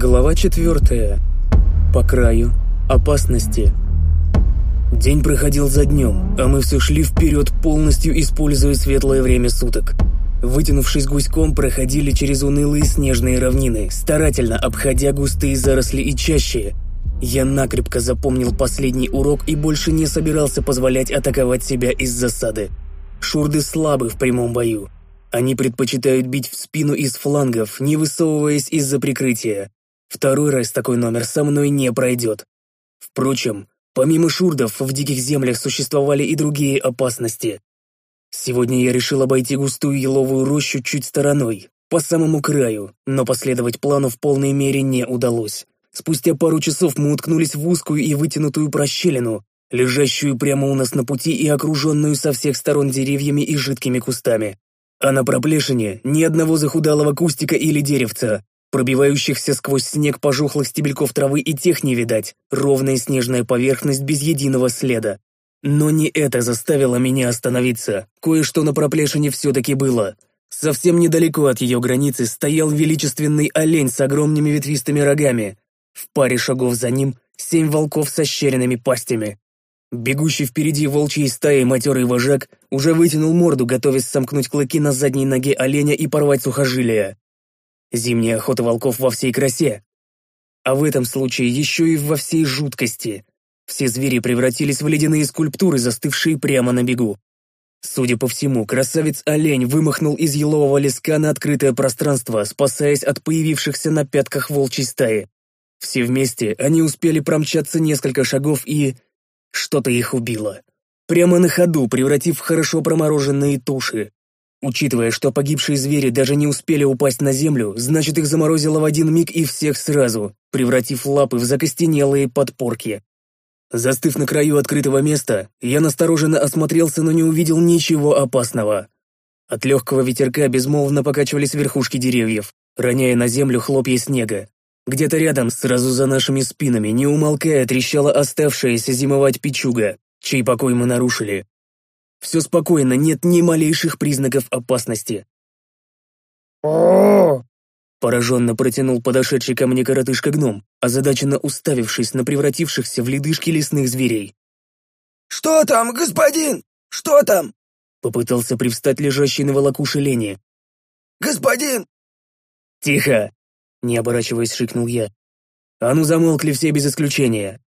Глава четвертая. По краю опасности. День проходил за днем, а мы все шли вперед, полностью используя светлое время суток. Вытянувшись гуськом, проходили через унылые снежные равнины, старательно обходя густые заросли и чаще. Я накрепко запомнил последний урок и больше не собирался позволять атаковать себя из засады. Шурды слабы в прямом бою. Они предпочитают бить в спину из флангов, не высовываясь из-за прикрытия. Второй раз такой номер со мной не пройдет. Впрочем, помимо шурдов, в диких землях существовали и другие опасности. Сегодня я решил обойти густую еловую рощу чуть стороной, по самому краю, но последовать плану в полной мере не удалось. Спустя пару часов мы уткнулись в узкую и вытянутую прощелину, лежащую прямо у нас на пути и окруженную со всех сторон деревьями и жидкими кустами. А на проплешине ни одного захудалого кустика или деревца, Пробивающихся сквозь снег пожухлых стебельков травы и тех не видать, ровная снежная поверхность без единого следа. Но не это заставило меня остановиться, кое-что на проплешине все-таки было. Совсем недалеко от ее границы стоял величественный олень с огромными ветвистыми рогами. В паре шагов за ним семь волков с ощеренными пастями. Бегущий впереди волчьей стаи матерый вожак уже вытянул морду, готовясь сомкнуть клыки на задней ноге оленя и порвать сухожилия. Зимняя охота волков во всей красе. А в этом случае еще и во всей жуткости. Все звери превратились в ледяные скульптуры, застывшие прямо на бегу. Судя по всему, красавец-олень вымахнул из елового леска на открытое пространство, спасаясь от появившихся на пятках волчьей стаи. Все вместе они успели промчаться несколько шагов и... Что-то их убило. Прямо на ходу, превратив в хорошо промороженные туши. Учитывая, что погибшие звери даже не успели упасть на землю, значит их заморозило в один миг и всех сразу, превратив лапы в закостенелые подпорки. Застыв на краю открытого места, я настороженно осмотрелся, но не увидел ничего опасного. От легкого ветерка безмолвно покачивались верхушки деревьев, роняя на землю хлопья снега. Где-то рядом, сразу за нашими спинами, не умолкая, трещала оставшаяся зимовать печуга, чей покой мы нарушили. Все спокойно, нет ни малейших признаков опасности. о Пораженно протянул подошедший ко мне коротышка-гном, озадаченно уставившись на превратившихся в ледышки лесных зверей. «Что там, господин? Что там?» Попытался привстать лежащий на волокуше Лени. «Господин!» «Тихо!» Не оборачиваясь, шикнул я. «А ну замолкли все без исключения!»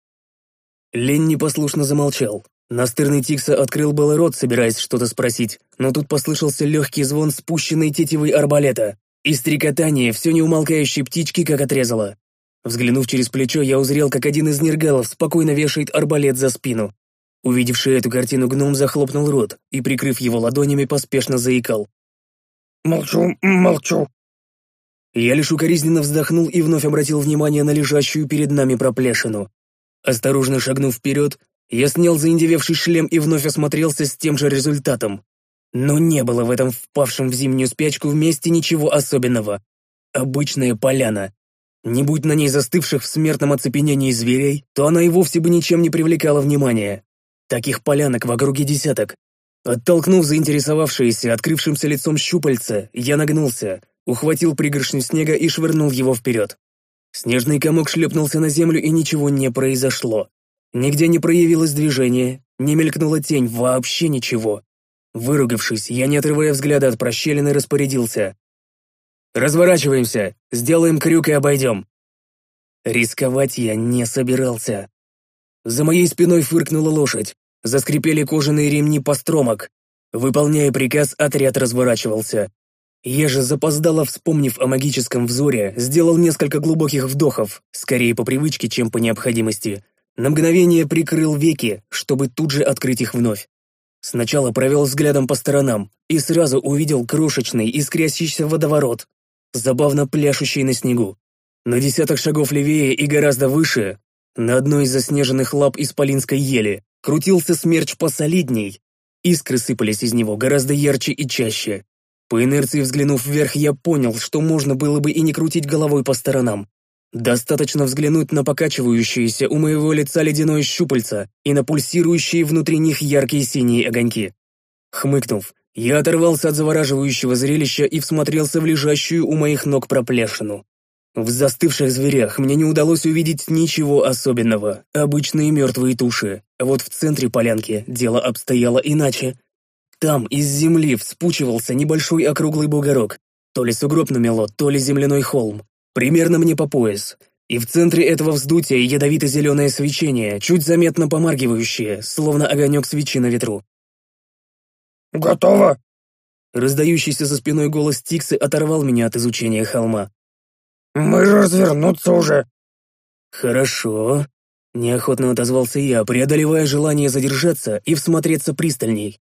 Лень непослушно замолчал, Настырный Тикса открыл было рот, собираясь что-то спросить, но тут послышался легкий звон спущенной тетивой арбалета, и стрекотание все неумолкающей птички как отрезало. Взглянув через плечо, я узрел, как один из нергалов спокойно вешает арбалет за спину. Увидевший эту картину гном захлопнул рот и, прикрыв его ладонями, поспешно заикал. «Молчу, молчу». Я лишь укоризненно вздохнул и вновь обратил внимание на лежащую перед нами проплешину. Осторожно шагнув вперед, я снял заиндевевший шлем и вновь осмотрелся с тем же результатом. Но не было в этом впавшем в зимнюю спячку вместе ничего особенного. Обычная поляна. Не будь на ней застывших в смертном оцепенении зверей, то она и вовсе бы ничем не привлекала внимания. Таких полянок в округе десяток. Оттолкнув заинтересовавшееся открывшимся лицом щупальца, я нагнулся, ухватил пригоршню снега и швырнул его вперед. Снежный комок шлепнулся на землю, и ничего не произошло. Нигде не проявилось движение, не мелькнула тень, вообще ничего. Выругавшись, я, не отрывая взгляда от прощелины, распорядился. «Разворачиваемся, сделаем крюк и обойдем». Рисковать я не собирался. За моей спиной фыркнула лошадь, заскрипели кожаные ремни постромок. Выполняя приказ, отряд разворачивался. Я же запоздало, вспомнив о магическом взоре, сделал несколько глубоких вдохов, скорее по привычке, чем по необходимости, на мгновение прикрыл веки, чтобы тут же открыть их вновь. Сначала провел взглядом по сторонам и сразу увидел крошечный искрящийся водоворот, забавно пляшущий на снегу. На десяток шагов левее и гораздо выше, на одной из заснеженных лап исполинской ели, крутился смерч посолидней. Искры сыпались из него гораздо ярче и чаще. По инерции взглянув вверх, я понял, что можно было бы и не крутить головой по сторонам, Достаточно взглянуть на покачивающиеся у моего лица ледяное щупальца и на пульсирующие внутри них яркие синие огоньки. Хмыкнув, я оторвался от завораживающего зрелища и всмотрелся в лежащую у моих ног проплешину. В застывших зверях мне не удалось увидеть ничего особенного, обычные мертвые туши. Вот в центре полянки дело обстояло иначе. Там из земли вспучивался небольшой округлый бугорок. То ли сугроб намело, то ли земляной холм. Примерно мне по пояс. И в центре этого вздутия ядовито-зеленое свечение, чуть заметно помаргивающее, словно огонек свечи на ветру. «Готово!» Раздающийся за спиной голос Тиксы оторвал меня от изучения холма. «Мы же развернуться уже!» «Хорошо», — неохотно отозвался я, преодолевая желание задержаться и всмотреться пристальней.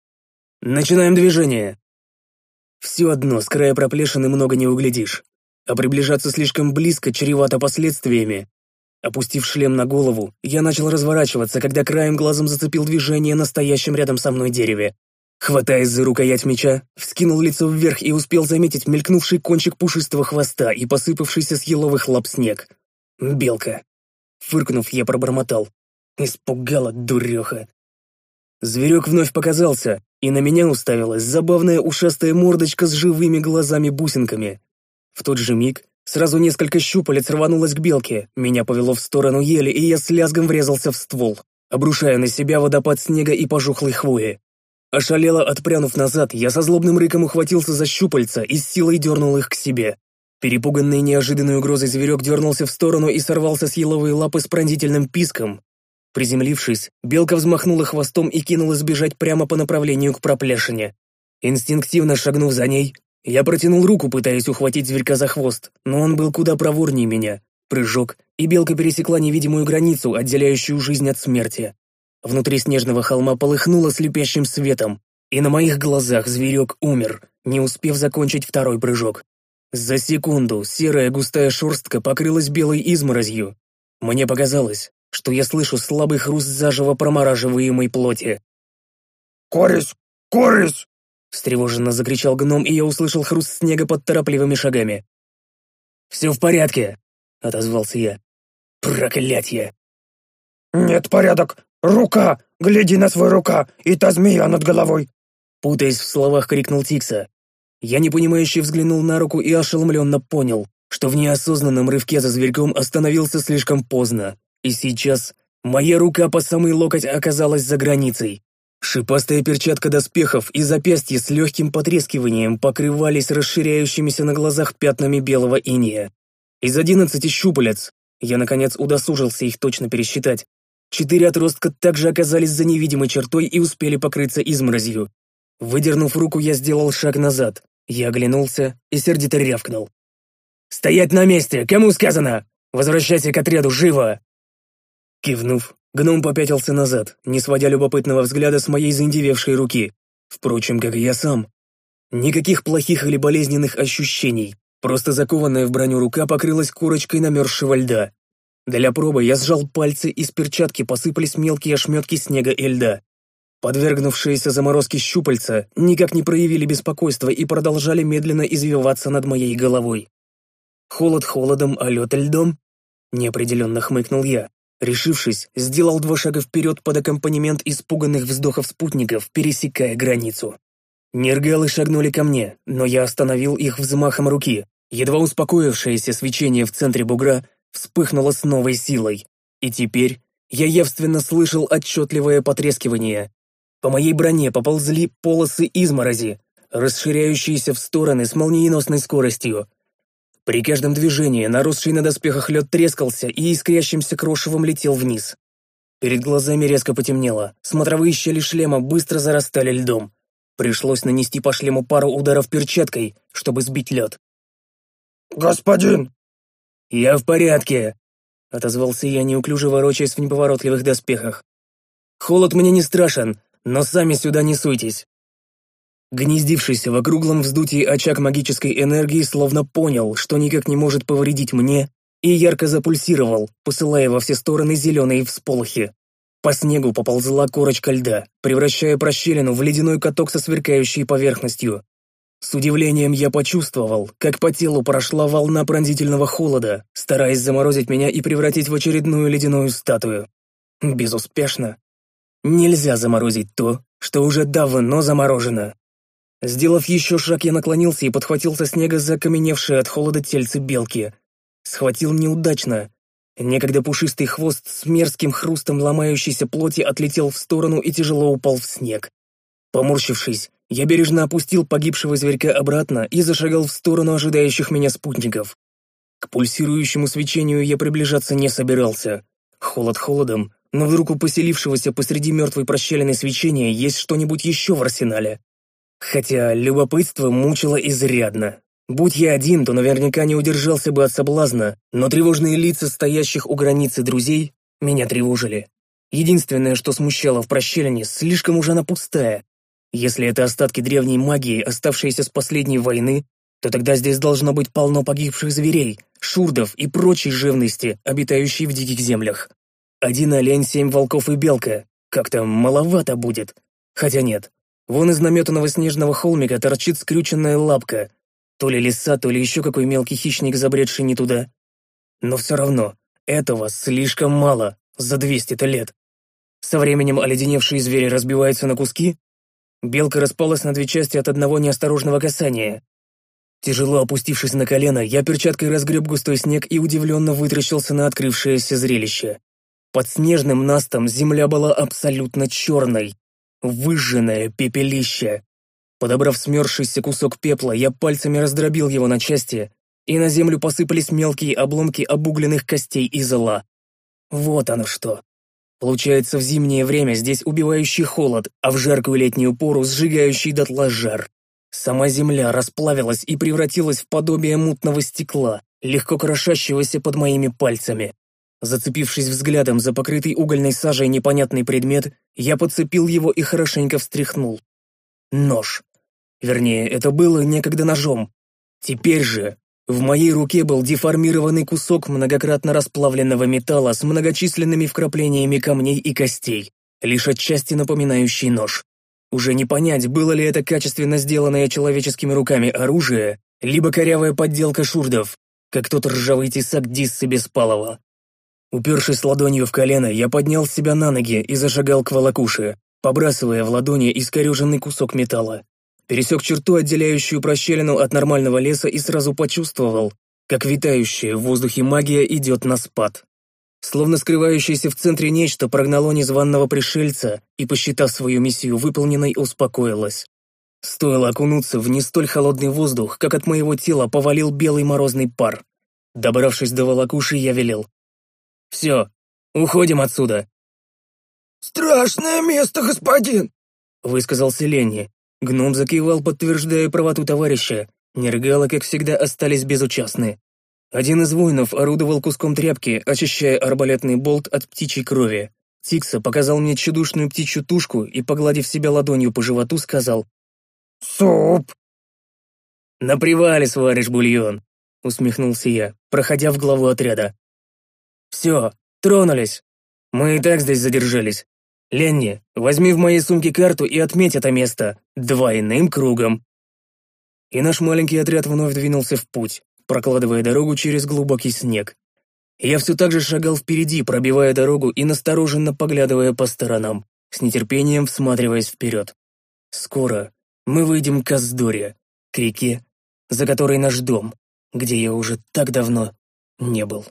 «Начинаем движение!» Все одно, с края проплешины много не углядишь, а приближаться слишком близко чревато последствиями. Опустив шлем на голову, я начал разворачиваться, когда краем глазом зацепил движение на стоящем рядом со мной дереве. Хватаясь за рукоять меча, вскинул лицо вверх и успел заметить мелькнувший кончик пушистого хвоста и посыпавшийся с еловых лап снег. Белка. Фыркнув, я пробормотал. Испугала дуреха. Зверек вновь показался, и на меня уставилась забавная ушастая мордочка с живыми глазами-бусинками. В тот же миг сразу несколько щупалец рванулось к белке, меня повело в сторону ели, и я с лязгом врезался в ствол, обрушая на себя водопад снега и пожухлой хвои. Ошалело отпрянув назад, я со злобным рыком ухватился за щупальца и с силой дернул их к себе. Перепуганный неожиданной угрозой зверек дернулся в сторону и сорвался с еловой лапы с пронзительным писком. Приземлившись, белка взмахнула хвостом и кинулась бежать прямо по направлению к проплешине. Инстинктивно шагнув за ней, я протянул руку, пытаясь ухватить зверька за хвост, но он был куда проворнее меня. Прыжок, и белка пересекла невидимую границу, отделяющую жизнь от смерти. Внутри снежного холма полыхнуло слепящим светом, и на моих глазах зверек умер, не успев закончить второй прыжок. За секунду серая густая шерстка покрылась белой изморозью. Мне показалось, что я слышу слабый хруст заживо промораживаемой плоти. «Корис! Корис!» Встревоженно закричал гном, и я услышал хруст снега под торопливыми шагами. «Все в порядке!» — отозвался я. «Проклятье!» «Нет, порядок! «Рука! Гляди на свой рука! И та змея над головой!» Путаясь в словах, крикнул Тикса. Я непонимающе взглянул на руку и ошеломленно понял, что в неосознанном рывке за зверьком остановился слишком поздно. И сейчас моя рука по самый локоть оказалась за границей. Шипастая перчатка доспехов и запястье с легким потрескиванием покрывались расширяющимися на глазах пятнами белого иния. Из одиннадцати щупалец я, наконец, удосужился их точно пересчитать. Четыре отростка также оказались за невидимой чертой и успели покрыться изморозью. Выдернув руку, я сделал шаг назад. Я оглянулся и сердито рявкнул. «Стоять на месте! Кому сказано? Возвращайся к отряду, живо!» Кивнув, гном попятился назад, не сводя любопытного взгляда с моей заиндевевшей руки. Впрочем, как и я сам. Никаких плохих или болезненных ощущений, просто закованная в броню рука покрылась корочкой намерзшего льда. Для пробы я сжал пальцы, и с перчатки посыпались мелкие ошметки снега и льда. Подвергнувшиеся заморозке щупальца никак не проявили беспокойства и продолжали медленно извиваться над моей головой. Холод холодом, а лед льдом? Неопределенно хмыкнул я. Решившись, сделал два шага вперед под аккомпанемент испуганных вздохов спутников, пересекая границу. Нергалы шагнули ко мне, но я остановил их взмахом руки. Едва успокоившееся свечение в центре бугра вспыхнуло с новой силой, и теперь я явственно слышал отчетливое потрескивание. По моей броне поползли полосы изморози, расширяющиеся в стороны с молниеносной скоростью. При каждом движении наросший на доспехах лед трескался и искрящимся крошевом летел вниз. Перед глазами резко потемнело, смотровые щели шлема быстро зарастали льдом. Пришлось нанести по шлему пару ударов перчаткой, чтобы сбить лед. «Господин!» «Я в порядке», — отозвался я, неуклюже ворочаясь в неповоротливых доспехах. «Холод мне не страшен, но сами сюда не суйтесь». Гнездившийся в округлом вздутии очаг магической энергии словно понял, что никак не может повредить мне, и ярко запульсировал, посылая во все стороны зеленые всполохи. По снегу поползла корочка льда, превращая прощелину в ледяной каток со сверкающей поверхностью. С удивлением я почувствовал, как по телу прошла волна пронзительного холода, стараясь заморозить меня и превратить в очередную ледяную статую. Безуспешно. Нельзя заморозить то, что уже давно заморожено. Сделав еще шаг, я наклонился и подхватил со снега закаменевшие от холода тельце белки. Схватил неудачно. Некогда пушистый хвост с мерзким хрустом ломающейся плоти отлетел в сторону и тяжело упал в снег. Поморщившись, я бережно опустил погибшего зверька обратно и зашагал в сторону ожидающих меня спутников. К пульсирующему свечению я приближаться не собирался. Холод холодом, но вдруг у поселившегося посреди мертвой прощаленной свечения есть что-нибудь еще в арсенале. Хотя любопытство мучило изрядно. Будь я один, то наверняка не удержался бы от соблазна, но тревожные лица стоящих у границы друзей меня тревожили. Единственное, что смущало в прощелине, слишком уж она пустая. Если это остатки древней магии, оставшиеся с последней войны, то тогда здесь должно быть полно погибших зверей, шурдов и прочей живности, обитающей в диких землях. Один олень, семь волков и белка. Как-то маловато будет. Хотя нет. Вон из наметанного снежного холмика торчит скрюченная лапка. То ли лиса, то ли еще какой мелкий хищник, забредший не туда. Но все равно, этого слишком мало за 200-то лет. Со временем оледеневшие звери разбиваются на куски. Белка распалась на две части от одного неосторожного касания. Тяжело опустившись на колено, я перчаткой разгреб густой снег и удивленно вытрящился на открывшееся зрелище. Под снежным настом земля была абсолютно черной. Выжженное пепелище. Подобрав смерзшийся кусок пепла, я пальцами раздробил его на части, и на землю посыпались мелкие обломки обугленных костей и зола. Вот оно что. Получается, в зимнее время здесь убивающий холод, а в жаркую летнюю пору сжигающий дотла жар. Сама земля расплавилась и превратилась в подобие мутного стекла, легко крошащегося под моими пальцами. Зацепившись взглядом за покрытый угольной сажей непонятный предмет, я подцепил его и хорошенько встряхнул. Нож. Вернее, это было некогда ножом. Теперь же в моей руке был деформированный кусок многократно расплавленного металла с многочисленными вкраплениями камней и костей, лишь отчасти напоминающий нож. Уже не понять, было ли это качественно сделанное человеческими руками оружие, либо корявая подделка шурдов, как тот ржавый тесак Диссы Беспалова. Упершись ладонью в колено, я поднял себя на ноги и зашагал к волокуше, побрасывая в ладони искореженный кусок металла. Пересек черту, отделяющую прощелину от нормального леса, и сразу почувствовал, как витающая в воздухе магия идет на спад. Словно скрывающееся в центре нечто прогнало незваного пришельца и, посчитав свою миссию выполненной, успокоилось. Стоило окунуться в не столь холодный воздух, как от моего тела повалил белый морозный пар. Добравшись до волокуши, я велел. Все, уходим отсюда. «Страшное место, господин!» — высказался Ленни. Гном закивал, подтверждая правоту товарища. Нергалы, как всегда, остались безучастны. Один из воинов орудовал куском тряпки, очищая арбалетный болт от птичьей крови. Тикса показал мне чудушную птичью тушку и, погладив себя ладонью по животу, сказал «Суп!» «На привале сваришь бульон», — усмехнулся я, проходя в главу отряда. «Все, тронулись. Мы и так здесь задержались. Ленни, возьми в моей сумке карту и отметь это место двойным кругом». И наш маленький отряд вновь двинулся в путь, прокладывая дорогу через глубокий снег. Я все так же шагал впереди, пробивая дорогу и настороженно поглядывая по сторонам, с нетерпением всматриваясь вперед. Скоро мы выйдем к Аздоре, к реке, за которой наш дом, где я уже так давно не был.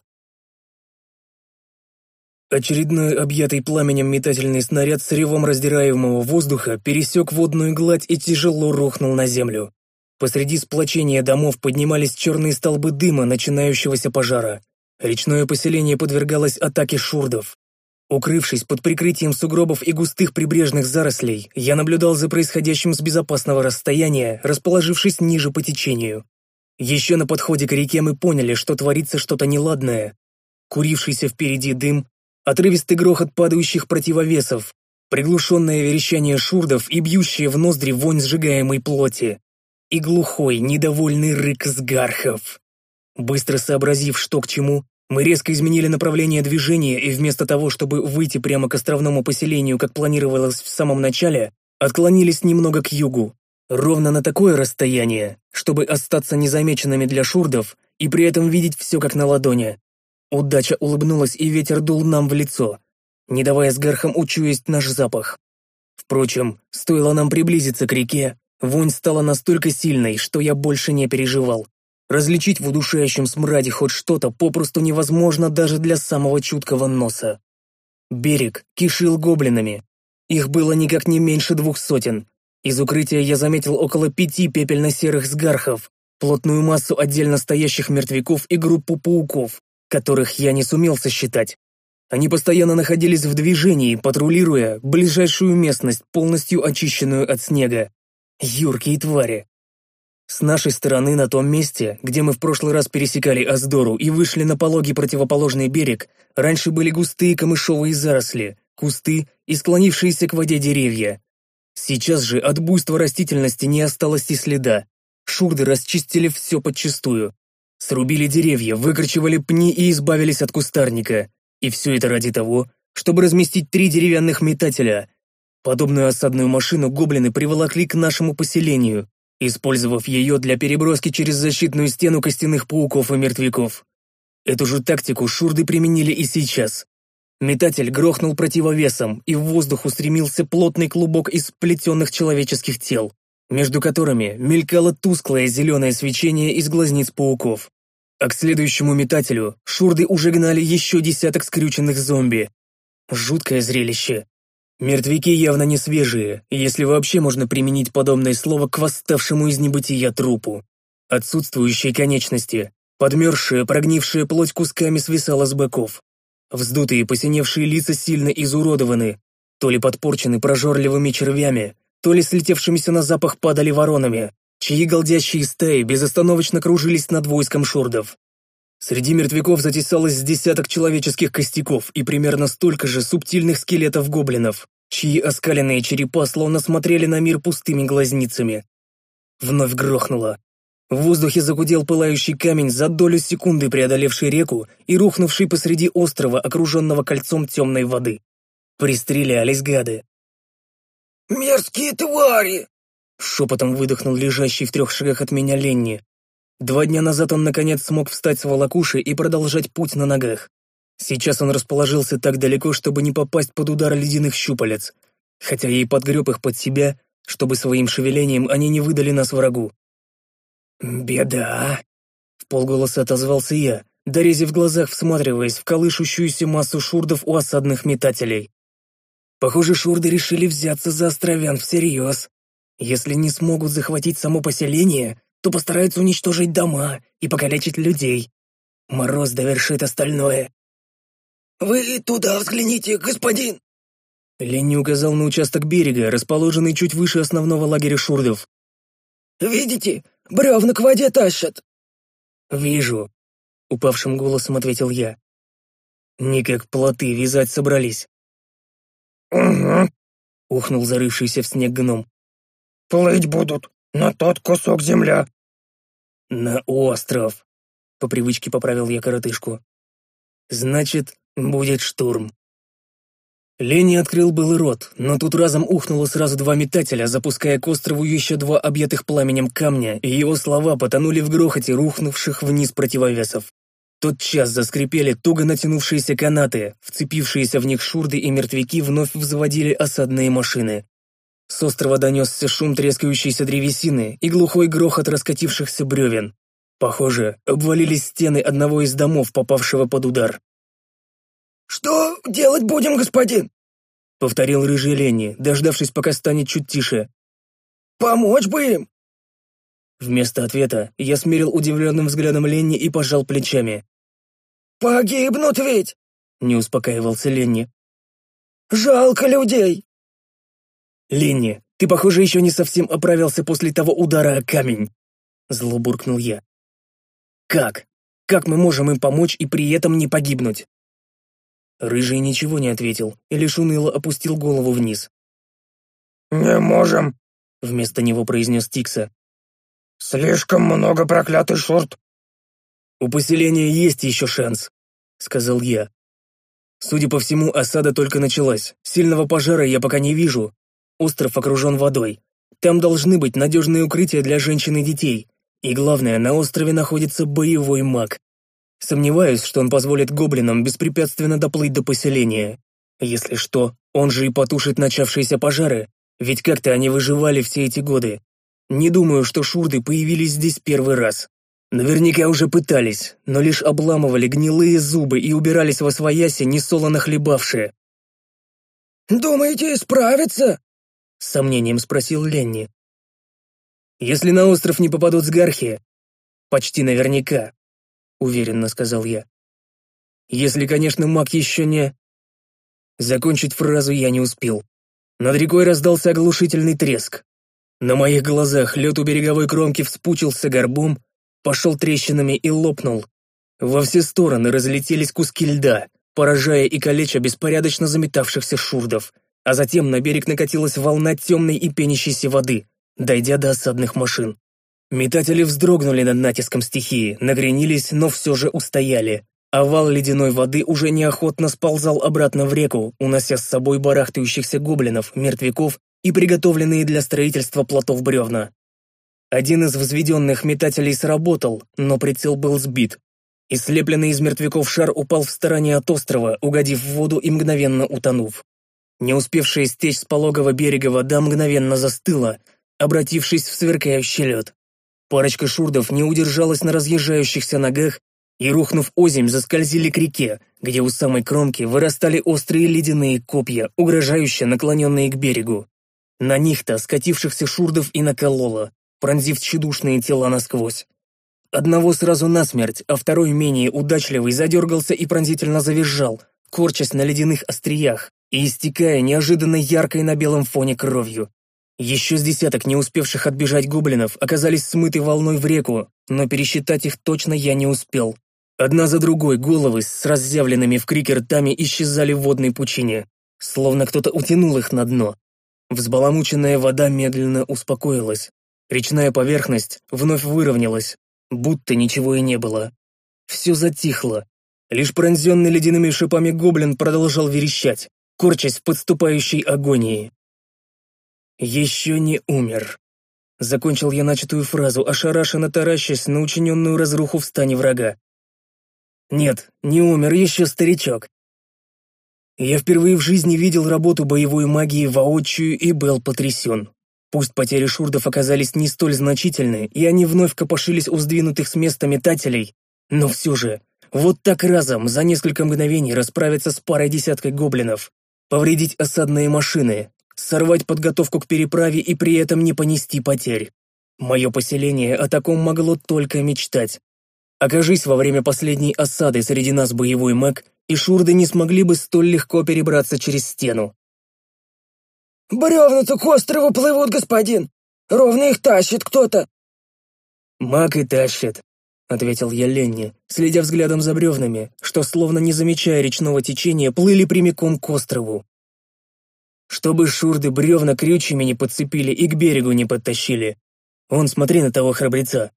Очередной объятый пламенем метательный снаряд с ревом раздираемого воздуха пересек водную гладь и тяжело рухнул на землю. Посреди сплочения домов поднимались черные столбы дыма начинающегося пожара. Речное поселение подвергалось атаке шурдов. Укрывшись под прикрытием сугробов и густых прибрежных зарослей, я наблюдал за происходящим с безопасного расстояния, расположившись ниже по течению. Еще на подходе к реке мы поняли, что творится что-то неладное. Курившийся впереди дым отрывистый грохот падающих противовесов, приглушенное верещание шурдов и бьющая в ноздри вонь сжигаемой плоти, и глухой, недовольный рык сгархов. Быстро сообразив, что к чему, мы резко изменили направление движения и вместо того, чтобы выйти прямо к островному поселению, как планировалось в самом начале, отклонились немного к югу, ровно на такое расстояние, чтобы остаться незамеченными для шурдов и при этом видеть все как на ладони. Удача улыбнулась, и ветер дул нам в лицо, не давая с гархом учуять наш запах. Впрочем, стоило нам приблизиться к реке, вонь стала настолько сильной, что я больше не переживал. Различить в удушающем смраде хоть что-то попросту невозможно даже для самого чуткого носа. Берег кишил гоблинами. Их было никак не меньше двух сотен. Из укрытия я заметил около пяти пепельно-серых сгархов, плотную массу отдельно стоящих мертвяков и группу пауков, которых я не сумел сосчитать. Они постоянно находились в движении, патрулируя ближайшую местность, полностью очищенную от снега. Юркие твари. С нашей стороны, на том месте, где мы в прошлый раз пересекали Аздору и вышли на пологий противоположный берег, раньше были густые камышовые заросли, кусты и склонившиеся к воде деревья. Сейчас же от буйства растительности не осталось и следа. Шурды расчистили все подчистую. Срубили деревья, выкорчевали пни и избавились от кустарника. И все это ради того, чтобы разместить три деревянных метателя. Подобную осадную машину гоблины приволокли к нашему поселению, использовав ее для переброски через защитную стену костяных пауков и мертвяков. Эту же тактику шурды применили и сейчас. Метатель грохнул противовесом, и в воздух устремился плотный клубок из сплетенных человеческих тел, между которыми мелькало тусклое зеленое свечение из глазниц пауков. А к следующему метателю шурды уже гнали еще десяток скрюченных зомби. Жуткое зрелище. Мертвяки явно не свежие, если вообще можно применить подобное слово к восставшему из небытия трупу. Отсутствующие конечности, подмерзшая, прогнившая плоть кусками свисала с боков. Вздутые посиневшие лица сильно изуродованы, то ли подпорчены прожорливыми червями, то ли слетевшимися на запах падали воронами, чьи голдящие стаи безостановочно кружились над войском шурдов. Среди мертвяков затесалось десяток человеческих костяков и примерно столько же субтильных скелетов гоблинов, чьи оскаленные черепа словно смотрели на мир пустыми глазницами. Вновь грохнуло. В воздухе загудел пылающий камень за долю секунды преодолевший реку и рухнувший посреди острова, окруженного кольцом темной воды. Пристрелялись гады. «Мерзкие твари!» Шепотом выдохнул лежащий в трех шагах от меня Ленни, Два дня назад он наконец смог встать с волокуши и продолжать путь на ногах. Сейчас он расположился так далеко, чтобы не попасть под удар ледяных щупалец, хотя и подгреб их под себя, чтобы своим шевелением они не выдали нас врагу. «Беда!» — в полголоса отозвался я, дорези в глазах всматриваясь в колышущуюся массу шурдов у осадных метателей. Похоже, шурды решили взяться за островян всерьез. Если не смогут захватить само поселение, то постараются уничтожить дома и покалечить людей. Мороз довершит остальное. «Вы туда взгляните, господин!» Ленни указал на участок берега, расположенный чуть выше основного лагеря шурдов. «Видите, бревна к воде тащат!» «Вижу», — упавшим голосом ответил я. «Не как плоты вязать собрались». «Угу», — ухнул зарывшийся в снег гном. «Плыть будут на тот кусок земля». «На остров», — по привычке поправил я коротышку. «Значит, будет штурм». Ленни открыл был рот, но тут разом ухнуло сразу два метателя, запуская к острову еще два объятых пламенем камня, и его слова потонули в грохоте рухнувших вниз противовесов. Тот час заскрипели туго натянувшиеся канаты, вцепившиеся в них шурды и мертвяки вновь взводили осадные машины. С острова донесся шум трескающейся древесины и глухой грохот раскатившихся бревен. Похоже, обвалились стены одного из домов, попавшего под удар. «Что делать будем, господин?» — повторил рыжий Ленни, дождавшись, пока станет чуть тише. «Помочь бы им!» Вместо ответа я смерил удивленным взглядом Ленни и пожал плечами. «Погибнут ведь!» — не успокаивался Ленни. «Жалко людей!» «Ленни, ты, похоже, еще не совсем оправился после того удара о камень!» Зло буркнул я. «Как? Как мы можем им помочь и при этом не погибнуть?» Рыжий ничего не ответил и лишь уныло опустил голову вниз. «Не можем», — вместо него произнес Тикса. «Слишком много проклятый шорт». «У поселения есть еще шанс», — сказал я. Судя по всему, осада только началась. Сильного пожара я пока не вижу, Остров окружен водой. Там должны быть надежные укрытия для женщин и детей. И главное, на острове находится боевой маг. Сомневаюсь, что он позволит гоблинам беспрепятственно доплыть до поселения. Если что, он же и потушит начавшиеся пожары, ведь как-то они выживали все эти годы. Не думаю, что шурды появились здесь первый раз. Наверняка уже пытались, но лишь обламывали гнилые зубы и убирались во свояси, несолоно хлебавшие. «Думаете, справиться?» — с сомнением спросил Ленни. «Если на остров не попадут с Гархи, почти наверняка», — уверенно сказал я. «Если, конечно, маг еще не...» Закончить фразу я не успел. Над рекой раздался оглушительный треск. На моих глазах лед у береговой кромки вспучился горбом, пошел трещинами и лопнул. Во все стороны разлетелись куски льда, поражая и калеча беспорядочно заметавшихся шурдов, а затем на берег накатилась волна темной и пенящейся воды, дойдя до осадных машин. Метатели вздрогнули над натиском стихии, нагренились, но все же устояли, Овал ледяной воды уже неохотно сползал обратно в реку, унося с собой барахтающихся гоблинов, мертвяков и приготовленные для строительства плотов бревна. Один из взведенных метателей сработал, но прицел был сбит. И слепленный из мертвяков шар упал в стороне от острова, угодив в воду и мгновенно утонув. Не успевшая стечь с пологого берега вода мгновенно застыла, обратившись в сверкающий лед. Парочка шурдов не удержалась на разъезжающихся ногах и, рухнув озимь, заскользили к реке, где у самой кромки вырастали острые ледяные копья, угрожающе наклоненные к берегу. На них-то скатившихся шурдов и накололо, пронзив тщедушные тела насквозь. Одного сразу насмерть, а второй, менее удачливый, задергался и пронзительно завизжал, корчась на ледяных остриях и истекая неожиданно яркой на белом фоне кровью. Еще с десяток не успевших отбежать гоблинов оказались смыты волной в реку, но пересчитать их точно я не успел. Одна за другой головы с разъявленными в крике ртами исчезали в водной пучине, словно кто-то утянул их на дно. Взбаламученная вода медленно успокоилась. Речная поверхность вновь выровнялась, будто ничего и не было. Все затихло. Лишь пронзенный ледяными шипами гоблин продолжал верещать, корчась в подступающей агонии. «Еще не умер», Закончил я начатую фразу, ошарашенно таращась на учиненную разруху в стане врага. Нет, не умер еще старичок. Я впервые в жизни видел работу боевой магии воочию и был потрясен. Пусть потери шурдов оказались не столь значительны, и они вновь копошились у сдвинутых с места метателей, но все же, вот так разом, за несколько мгновений расправиться с парой десяткой гоблинов, повредить осадные машины, сорвать подготовку к переправе и при этом не понести потерь. Мое поселение о таком могло только мечтать. Окажись во время последней осады среди нас боевой маг, и шурды не смогли бы столь легко перебраться через стену. «Бревна-то к острову плывут, господин! Ровно их тащит кто-то!» «Маг и тащит», — ответил я Ленни, следя взглядом за бревнами, что, словно не замечая речного течения, плыли прямиком к острову. Чтобы шурды бревна крючьями не подцепили и к берегу не подтащили. Вон, смотри на того храбреца.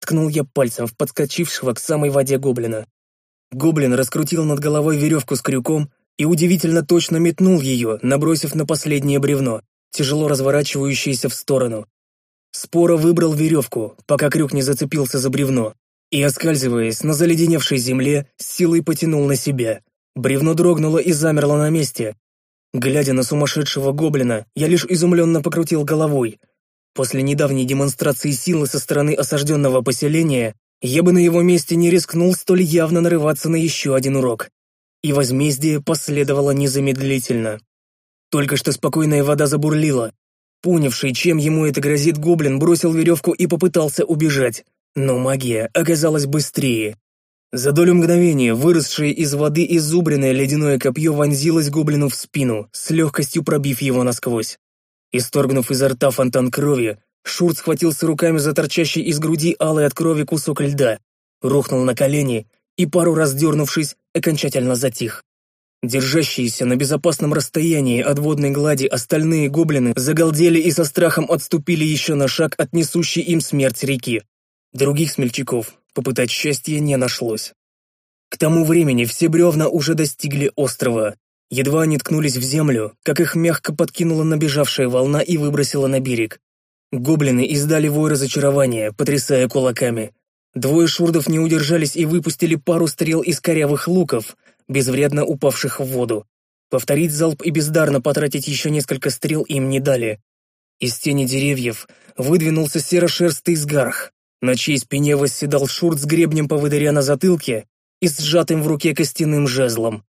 Ткнул я пальцем в подскочившего к самой воде гоблина. Гоблин раскрутил над головой веревку с крюком и удивительно точно метнул ее, набросив на последнее бревно, тяжело разворачивающееся в сторону. Споро выбрал веревку, пока крюк не зацепился за бревно, и, оскальзываясь на заледеневшей земле, силой потянул на себя. Бревно дрогнуло и замерло на месте. Глядя на сумасшедшего гоблина, я лишь изумленно покрутил головой, После недавней демонстрации силы со стороны осажденного поселения, я бы на его месте не рискнул столь явно нарываться на еще один урок. И возмездие последовало незамедлительно. Только что спокойная вода забурлила. Понявший, чем ему это грозит, гоблин бросил веревку и попытался убежать. Но магия оказалась быстрее. За долю мгновения выросшее из воды изубренное ледяное копье вонзилось гоблину в спину, с легкостью пробив его насквозь. Исторгнув изо рта фонтан крови, Шурт схватился руками за торчащий из груди алый от крови кусок льда, рухнул на колени и, пару раз дернувшись, окончательно затих. Держащиеся на безопасном расстоянии от водной глади остальные гоблины загалдели и со страхом отступили еще на шаг от несущей им смерть реки. Других смельчаков попытать счастье не нашлось. К тому времени все бревна уже достигли острова, Едва они ткнулись в землю, как их мягко подкинула набежавшая волна и выбросила на берег. Гоблины издали вой разочарования, потрясая кулаками. Двое шурдов не удержались и выпустили пару стрел из корявых луков, безвредно упавших в воду. Повторить залп и бездарно потратить еще несколько стрел им не дали. Из тени деревьев выдвинулся серо-шерстый сгарх. на чьей спине восседал шурт с гребнем поводыря на затылке и сжатым в руке костяным жезлом.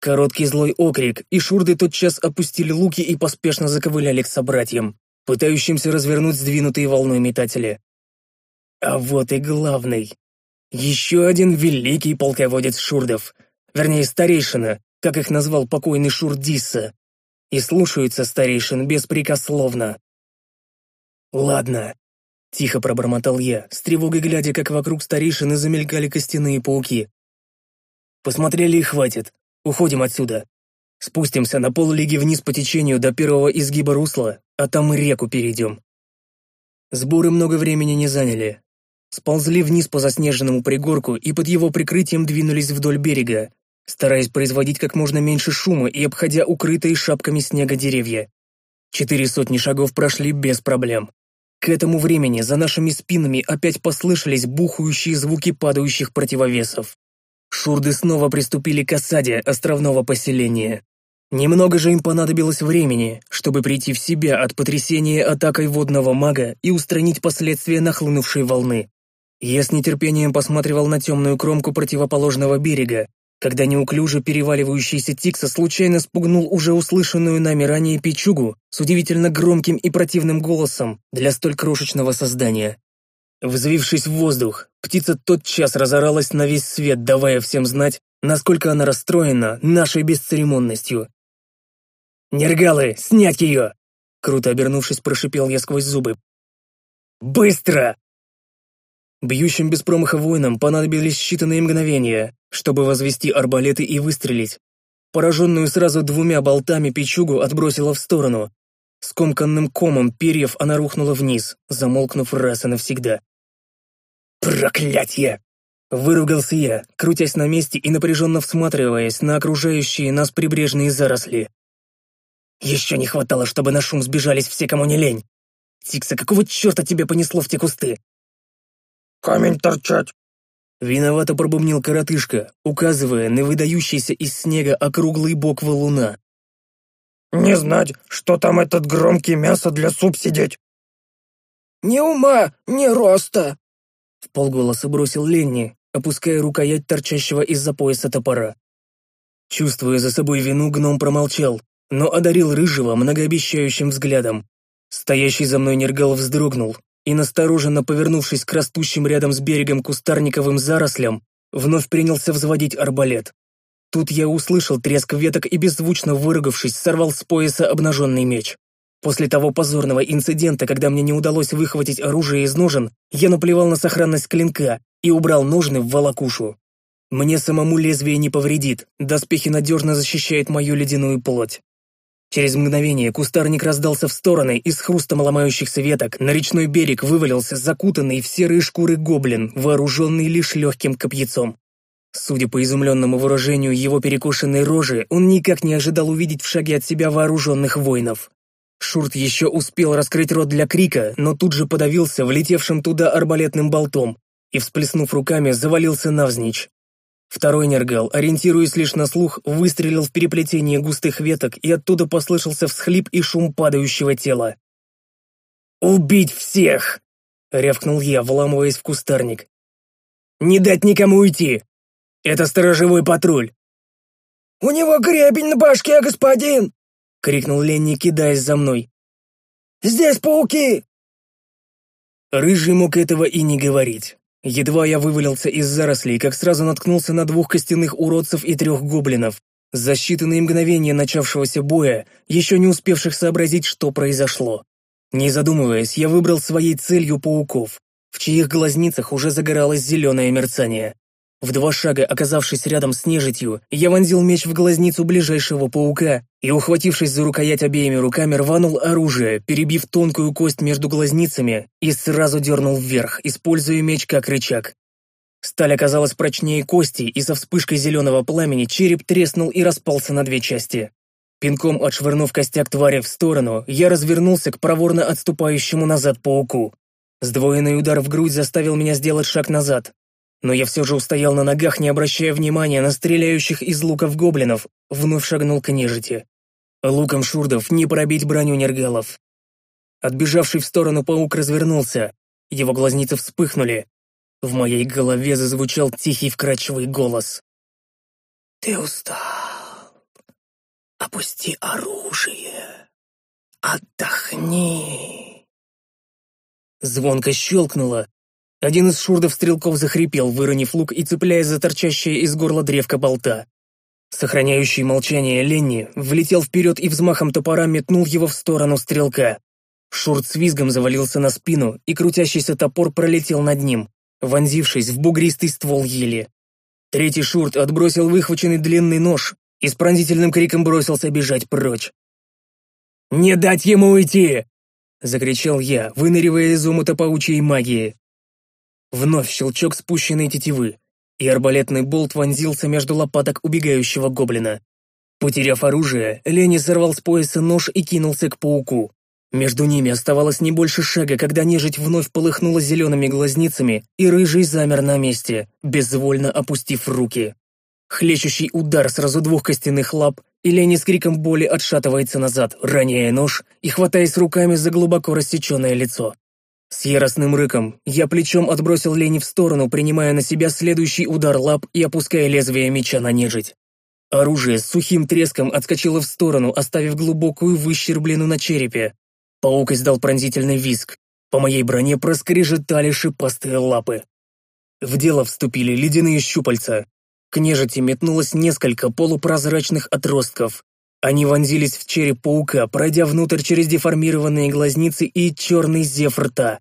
Короткий злой окрик, и шурды тотчас опустили луки и поспешно заковыляли к собратьям, пытающимся развернуть сдвинутые волной метатели. А вот и главный. Еще один великий полководец шурдов, вернее старейшина, как их назвал покойный Шурдисса, и слушаются старейшин беспрекословно. «Ладно», — тихо пробормотал я, с тревогой глядя, как вокруг старейшины замелькали костяные пауки. «Посмотрели и хватит. Уходим отсюда. Спустимся на поллиги вниз по течению до первого изгиба русла, а там и реку перейдем». Сборы много времени не заняли. Сползли вниз по заснеженному пригорку и под его прикрытием двинулись вдоль берега, стараясь производить как можно меньше шума и обходя укрытые шапками снега деревья. Четыре сотни шагов прошли без проблем. К этому времени за нашими спинами опять послышались бухающие звуки падающих противовесов. Шурды снова приступили к осаде островного поселения. Немного же им понадобилось времени, чтобы прийти в себя от потрясения атакой водного мага и устранить последствия нахлынувшей волны. Я с нетерпением посматривал на темную кромку противоположного берега, когда неуклюже переваливающийся Тикса случайно спугнул уже услышанную нами ранее печугу с удивительно громким и противным голосом для столь крошечного создания. Взвившись в воздух, птица тотчас разоралась на весь свет, давая всем знать, насколько она расстроена нашей бесцеремонностью. «Нергалы, снять ее!» Круто обернувшись, прошипел я сквозь зубы. «Быстро!» Бьющим без промаха воинам понадобились считанные мгновения, чтобы возвести арбалеты и выстрелить. Пораженную сразу двумя болтами печугу отбросила в сторону. Скомканным комом перьев она рухнула вниз, замолкнув раз и навсегда. «Проклятье!» Выругался я, крутясь на месте и напряженно всматриваясь на окружающие нас прибрежные заросли. Еще не хватало, чтобы на шум сбежались все, кому не лень. Тикса, какого черта тебе понесло в те кусты? камень торчать!» Виновато пробумнил коротышка, указывая на выдающийся из снега округлый бок валуна. «Не знать, что там этот громкий мясо для суп сидеть!» «Ни ума, ни роста!» В полголоса бросил Ленни, опуская рукоять торчащего из-за пояса топора. Чувствуя за собой вину, гном промолчал, но одарил рыжего многообещающим взглядом. Стоящий за мной нергал вздрогнул, и, настороженно повернувшись к растущим рядом с берегом кустарниковым зарослям, вновь принялся взводить арбалет. Тут я услышал треск веток и, беззвучно выругавшись, сорвал с пояса обнаженный меч. После того позорного инцидента, когда мне не удалось выхватить оружие из ножен, я наплевал на сохранность клинка и убрал ножны в волокушу. Мне самому лезвие не повредит, доспехи надежно защищают мою ледяную плоть. Через мгновение кустарник раздался в стороны, и с хрустом ломающихся веток на речной берег вывалился закутанный в серые шкуры гоблин, вооруженный лишь легким копьецом. Судя по изумленному выражению его перекошенной рожи, он никак не ожидал увидеть в шаге от себя вооруженных воинов. Шурт еще успел раскрыть рот для крика, но тут же подавился влетевшим туда арбалетным болтом и, всплеснув руками, завалился навзничь. Второй нергал, ориентируясь лишь на слух, выстрелил в переплетение густых веток, и оттуда послышался всхлип и шум падающего тела. «Убить всех!» — рявкнул я, вламываясь в кустарник. «Не дать никому уйти! Это сторожевой патруль!» «У него гребень на башке, господин!» — крикнул Ленни, кидаясь за мной. «Здесь пауки!» Рыжий мог этого и не говорить. Едва я вывалился из зарослей, как сразу наткнулся на двух костяных уродцев и трех гоблинов. За считанные мгновения начавшегося боя, еще не успевших сообразить, что произошло. Не задумываясь, я выбрал своей целью пауков, в чьих глазницах уже загоралось зеленое мерцание. В два шага, оказавшись рядом с нежитью, я вонзил меч в глазницу ближайшего паука и, ухватившись за рукоять обеими руками, рванул оружие, перебив тонкую кость между глазницами и сразу дернул вверх, используя меч как рычаг. Сталь оказалась прочнее кости, и со вспышкой зеленого пламени череп треснул и распался на две части. Пинком отшвырнув костяк твари в сторону, я развернулся к проворно отступающему назад пауку. Сдвоенный удар в грудь заставил меня сделать шаг назад, но я все же устоял на ногах, не обращая внимания на стреляющих из луков гоблинов, вновь шагнул к нежити. Луком шурдов не пробить броню нергалов. Отбежавший в сторону паук развернулся, Его глазницы вспыхнули. В моей голове зазвучал тихий вкрадчивый голос. «Ты устал. Опусти оружие. Отдохни». Звонко щелкнуло. Один из шурдов-стрелков захрипел, выронив лук и цепляясь за торчащее из горла древко болта. Сохраняющий молчание Ленни влетел вперед и взмахом топора метнул его в сторону стрелка. Шурт с визгом завалился на спину, и крутящийся топор пролетел над ним, вонзившись в бугристый ствол ели. Третий шурт отбросил выхваченный длинный нож и с пронзительным криком бросился бежать прочь. «Не дать ему уйти!» — закричал я, выныривая из омута паучьей магии. Вновь щелчок спущенной тетивы и арбалетный болт вонзился между лопаток убегающего гоблина. Потеряв оружие, Лени сорвал с пояса нож и кинулся к пауку. Между ними оставалось не больше шага, когда нежить вновь полыхнула зелеными глазницами, и рыжий замер на месте, безвольно опустив руки. Хлещущий удар сразу двух костяных лап, и Лени с криком боли отшатывается назад, роняя нож и хватаясь руками за глубоко рассеченное лицо. С яростным рыком я плечом отбросил Лени в сторону, принимая на себя следующий удар лап и опуская лезвие меча на нежить. Оружие с сухим треском отскочило в сторону, оставив глубокую выщерблену на черепе. Паук издал пронзительный визг. По моей броне проскрежетали шипастые лапы. В дело вступили ледяные щупальца. К нежити метнулось несколько полупрозрачных отростков, они вонзились в череп паука, пройдя внутрь через деформированные глазницы и черный зев рта.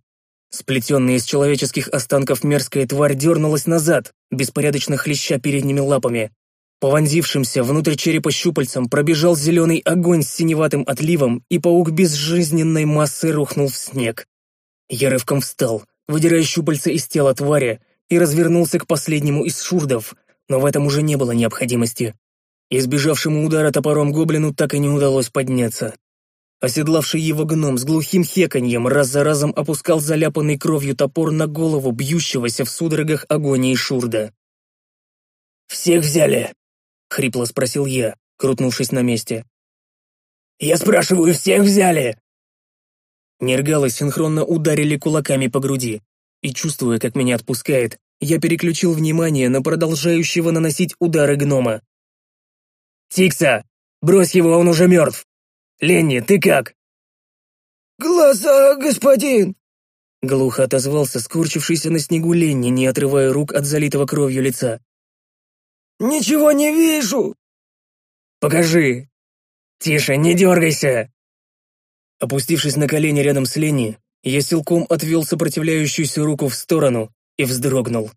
Сплетенная из человеческих останков мерзкая тварь дернулась назад, беспорядочно хлеща передними лапами. По вонзившимся внутрь черепа щупальцам пробежал зеленый огонь с синеватым отливом, и паук безжизненной массой рухнул в снег. Я рывком встал, выдирая щупальца из тела твари, и развернулся к последнему из шурдов, но в этом уже не было необходимости. Избежавшему удара топором гоблину так и не удалось подняться. Оседлавший его гном с глухим хеканьем раз за разом опускал заляпанный кровью топор на голову бьющегося в судорогах агонии Шурда. «Всех взяли?» — хрипло спросил я, крутнувшись на месте. «Я спрашиваю, всех взяли?» Нергалы синхронно ударили кулаками по груди, и, чувствуя, как меня отпускает, я переключил внимание на продолжающего наносить удары гнома. «Тикса! Брось его, он уже мертв! Ленни, ты как?» «Глаза, господин!» Глухо отозвался скорчившийся на снегу Ленни, не отрывая рук от залитого кровью лица. «Ничего не вижу!» «Покажи!» «Тише, не дергайся!» Опустившись на колени рядом с Ленни, я силком отвел сопротивляющуюся руку в сторону и вздрогнул.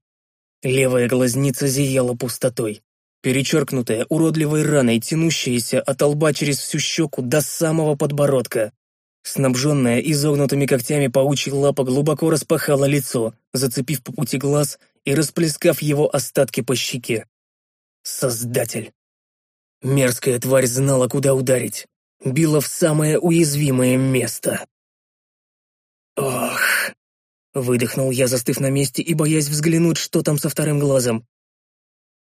Левая глазница зияла пустотой перечеркнутая уродливой раной, тянущаяся от лба через всю щеку до самого подбородка. Снабженная изогнутыми когтями паучья лапа глубоко распахала лицо, зацепив по пути глаз и расплескав его остатки по щеке. Создатель. Мерзкая тварь знала, куда ударить. Била в самое уязвимое место. Ох. Выдохнул я, застыв на месте и боясь взглянуть, что там со вторым глазом.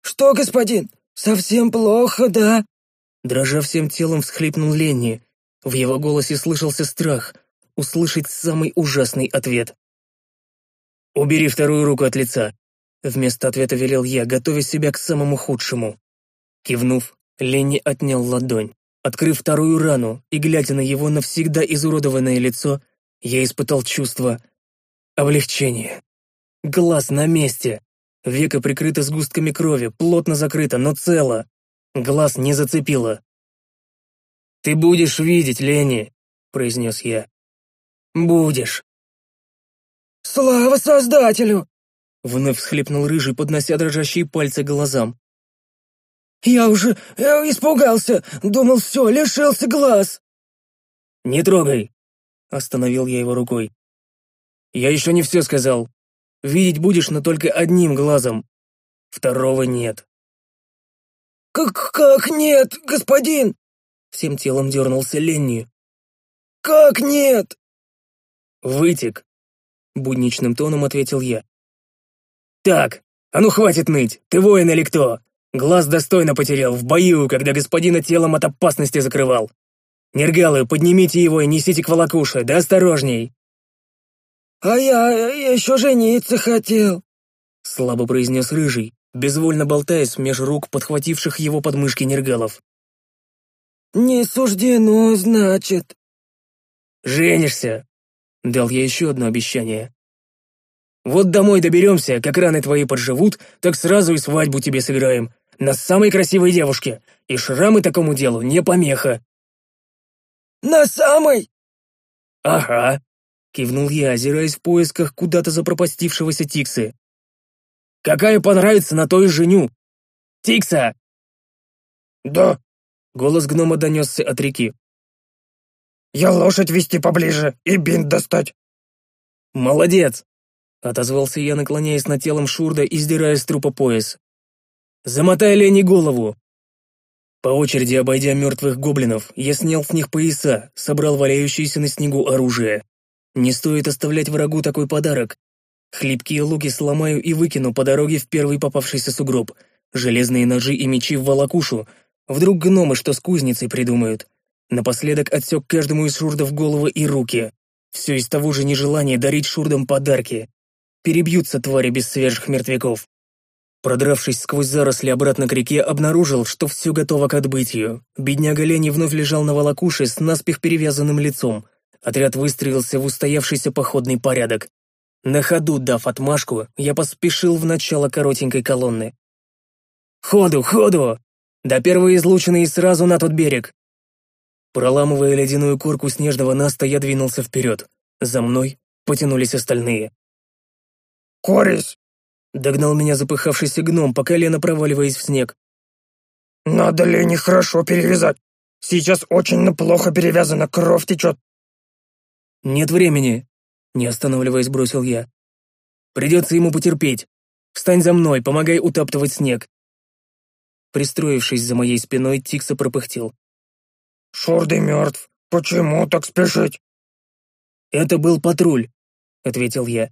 «Что, господин, совсем плохо, да?» Дрожа всем телом, всхлипнул Ленни. В его голосе слышался страх услышать самый ужасный ответ. «Убери вторую руку от лица», — вместо ответа велел я, готовя себя к самому худшему. Кивнув, Ленни отнял ладонь. Открыв вторую рану и глядя на его навсегда изуродованное лицо, я испытал чувство облегчения. Глаз на месте. Века прикрыто сгустками крови, плотно закрыто, но цело. Глаз не зацепило. «Ты будешь видеть, Лени», — произнес я. «Будешь». «Слава Создателю!» — вновь всхлипнул Рыжий, поднося дрожащие пальцы глазам. «Я уже я испугался, думал, все, лишился глаз». «Не трогай», — остановил я его рукой. «Я еще не все сказал. Видеть будешь, но только одним глазом. Второго нет. «Как, как нет, господин?» Всем телом дернулся Ленни. «Как нет?» «Вытек», — будничным тоном ответил я. «Так, а ну хватит ныть, ты воин или кто? Глаз достойно потерял в бою, когда господина телом от опасности закрывал. Нергалы, поднимите его и несите к волокуше, да осторожней!» А я еще жениться хотел», — слабо произнес Рыжий, безвольно болтаясь меж рук подхвативших его подмышки нергалов. «Не суждено, значит». «Женишься!» — дал я еще одно обещание. «Вот домой доберемся, как раны твои подживут, так сразу и свадьбу тебе сыграем. На самой красивой девушке. И шрамы такому делу не помеха». «На самой?» «Ага», — кивнул я, озираясь в поисках куда-то запропастившегося Тиксы. «Какая понравится, на то и женю. Тикса!» «Да», Голос гнома донесся от реки. «Я лошадь вести поближе и бинт достать». «Молодец!» — отозвался я, наклоняясь над телом Шурда и сдирая с трупа пояс. «Замотай лени голову!» По очереди обойдя мертвых гоблинов, я снял с них пояса, собрал валяющееся на снегу оружие. Не стоит оставлять врагу такой подарок. Хлипкие луки сломаю и выкину по дороге в первый попавшийся сугроб. Железные ножи и мечи в волокушу, Вдруг гномы что с кузницей придумают. Напоследок отсек каждому из шурдов головы и руки. Все из того же нежелания дарить шурдам подарки. Перебьются твари без свежих мертвяков. Продравшись сквозь заросли обратно к реке, обнаружил, что все готово к отбытию. Бедняга Лени вновь лежал на волокуше с наспех перевязанным лицом. Отряд выстроился в устоявшийся походный порядок. На ходу, дав отмашку, я поспешил в начало коротенькой колонны. «Ходу, ходу!» До первой излучины и сразу на тот берег. Проламывая ледяную корку снежного наста, я двинулся вперед. За мной потянулись остальные. «Корис!» — догнал меня запыхавшийся гном, по колено проваливаясь в снег. «Надо ли нехорошо перевязать? Сейчас очень плохо перевязано, кровь течет». «Нет времени», — не останавливаясь, бросил я. «Придется ему потерпеть. Встань за мной, помогай утаптывать снег. Пристроившись за моей спиной, Тикса пропыхтел. «Шорды мертв. Почему так спешить?» «Это был патруль», — ответил я.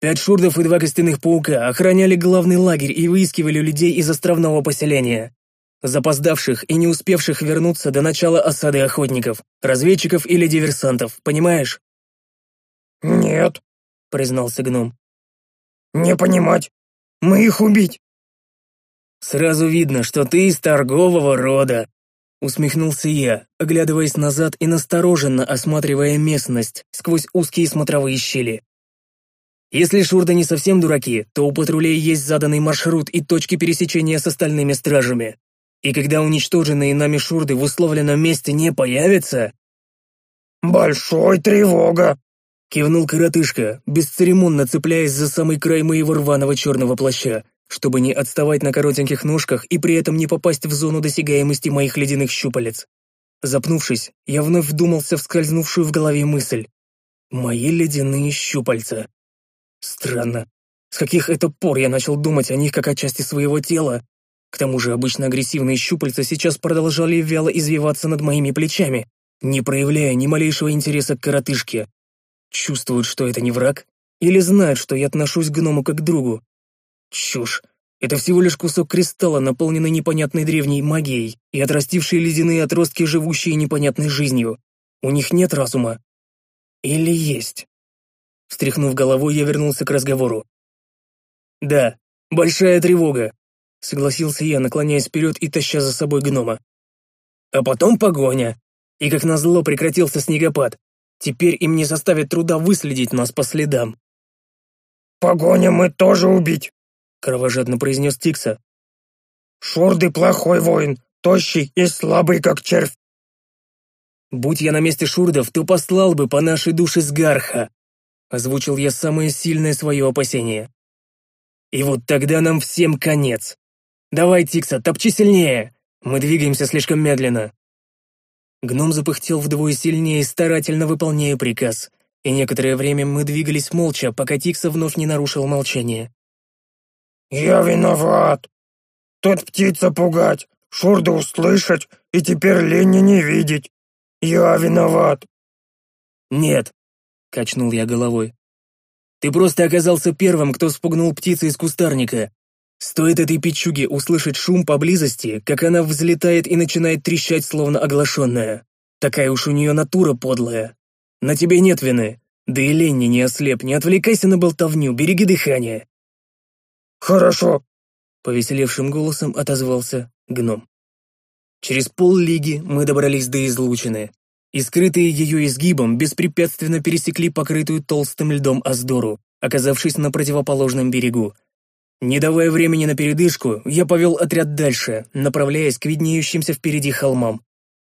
«Пять шурдов и два костяных паука охраняли главный лагерь и выискивали людей из островного поселения. Запоздавших и не успевших вернуться до начала осады охотников, разведчиков или диверсантов, понимаешь?» «Нет», — признался гном. «Не понимать. Мы их убить. «Сразу видно, что ты из торгового рода», — усмехнулся я, оглядываясь назад и настороженно осматривая местность сквозь узкие смотровые щели. «Если шурды не совсем дураки, то у патрулей есть заданный маршрут и точки пересечения с остальными стражами. И когда уничтоженные нами шурды в условленном месте не появятся...» «Большой тревога!» — кивнул коротышка, бесцеремонно цепляясь за самый край моего рваного черного плаща, чтобы не отставать на коротеньких ножках и при этом не попасть в зону досягаемости моих ледяных щупалец. Запнувшись, я вновь вдумался в скользнувшую в голове мысль. Мои ледяные щупальца. Странно. С каких это пор я начал думать о них как о части своего тела? К тому же обычно агрессивные щупальца сейчас продолжали вяло извиваться над моими плечами, не проявляя ни малейшего интереса к коротышке. Чувствуют, что это не враг? Или знают, что я отношусь к гному как к другу? Чушь. Это всего лишь кусок кристалла, наполненный непонятной древней магией, и отрастившие ледяные отростки, живущие непонятной жизнью. У них нет разума. Или есть? Встряхнув головой, я вернулся к разговору. «Да, большая тревога», — согласился я, наклоняясь вперед и таща за собой гнома. А потом погоня. И как назло прекратился снегопад. Теперь им не составит труда выследить нас по следам. «Погоня мы тоже убить», кровожадно произнес Тикса. «Шурды плохой воин, тощий и слабый, как червь». «Будь я на месте шурдов, то послал бы по нашей душе Сгарха», озвучил я самое сильное свое опасение. «И вот тогда нам всем конец. Давай, Тикса, топчи сильнее, мы двигаемся слишком медленно». Гном запыхтел вдвое сильнее, старательно выполняя приказ, и некоторое время мы двигались молча, пока Тикса вновь не нарушил молчание. «Я виноват. Тут птица пугать, шурды услышать и теперь лени не видеть. Я виноват». «Нет», — качнул я головой. «Ты просто оказался первым, кто спугнул птицу из кустарника. Стоит этой печуге услышать шум поблизости, как она взлетает и начинает трещать, словно оглашенная. Такая уж у нее натура подлая. На тебе нет вины. Да и Ленни не ослеп, не отвлекайся на болтовню, береги дыхание. Хорошо, повеселевшим голосом отозвался гном. Через поллиги мы добрались до излучины, и скрытые ее изгибом беспрепятственно пересекли покрытую толстым льдом Аздору, оказавшись на противоположном берегу. Не давая времени на передышку, я повел отряд дальше, направляясь к виднеющимся впереди холмам.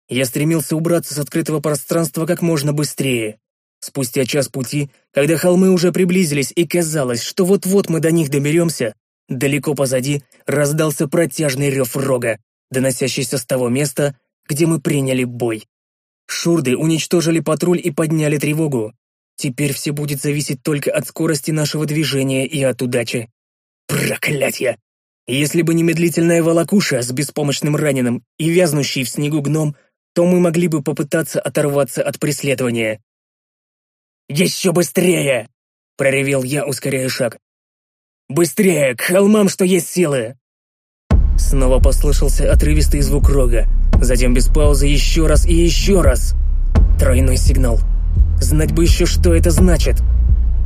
Я стремился убраться с открытого пространства как можно быстрее. Спустя час пути, когда холмы уже приблизились и казалось, что вот-вот мы до них доберемся, далеко позади раздался протяжный рев рога, доносящийся с того места, где мы приняли бой. Шурды уничтожили патруль и подняли тревогу. Теперь все будет зависеть только от скорости нашего движения и от удачи. Проклятье! Если бы не медлительная волокуша с беспомощным раненым и вязнущий в снегу гном, то мы могли бы попытаться оторваться от преследования. «Еще быстрее!» — проревел я, ускоряя шаг. «Быстрее, к холмам, что есть силы!» Снова послышался отрывистый звук рога, затем без паузы еще раз и еще раз. Тройной сигнал. Знать бы еще, что это значит.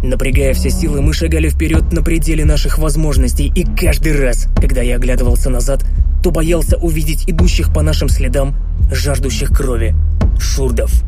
Напрягая все силы, мы шагали вперед на пределе наших возможностей, и каждый раз, когда я оглядывался назад, то боялся увидеть идущих по нашим следам, жаждущих крови, шурдов.